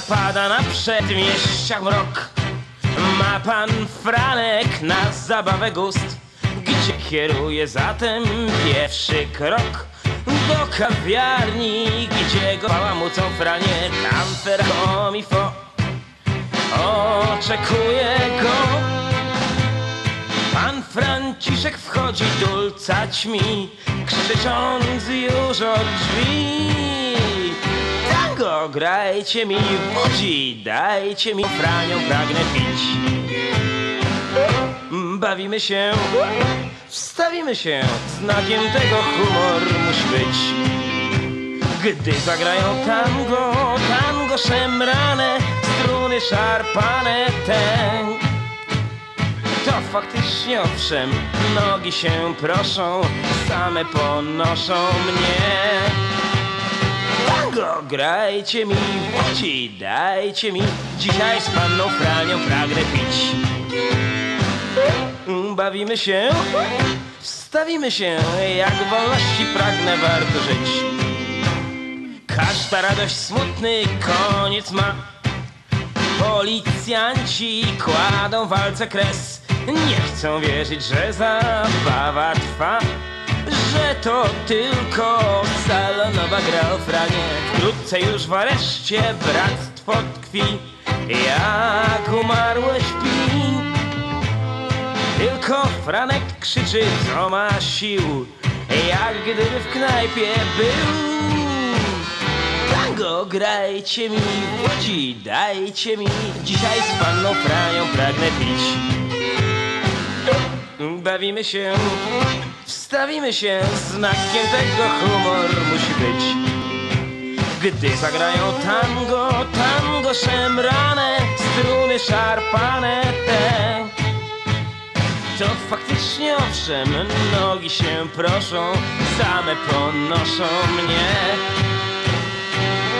Zapada na przedmieściach mrok Ma pan Franek na zabawę gust Gdzie kieruje zatem pierwszy krok? Do kawiarni, gdzie go bałamucą franie Tam ferromifo oczekuje go Pan Franciszek wchodzi dulcać mi, krzycząc już od drzwi. Tango grajcie mi, budzi, dajcie mi franią, pragnę pić. Bawimy się, wstawimy się, znakiem tego humor musi być. Gdy zagrają tango, tango szemrane, struny szarpane, ten to faktycznie owszem, nogi się proszą, same ponoszą mnie. Tango, grajcie mi, budzi, dajcie mi, dzisiaj z panną Franią pragnę pić. Bawimy się, wstawimy się, jak wolności pragnę warto żyć. Każda radość smutny koniec ma. Policjanci kładą walce kres Nie chcą wierzyć, że zabawa trwa Że to tylko salonowa gra o franie. Wkrótce już w areszcie bractwo tkwi Jak umarłe śpi. Tylko Franek krzyczy, co ma sił Jak gdyby w knajpie był. Tango, grajcie mi, łodzi, dajcie mi Dzisiaj z panną Franią Bawimy się, wstawimy się Znakiem tego humor musi być Gdy zagrają tango, tango szemrane Struny szarpane te to faktycznie owszem, nogi się proszą, same ponoszą mnie.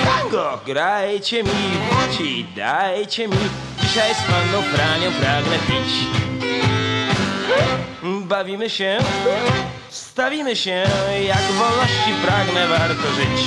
Tango, grajcie mi, budzi, dajcie mi, dzisiaj z panną Franią pragnę pić. Bawimy się, wstawimy się, jak wolności pragnę warto żyć.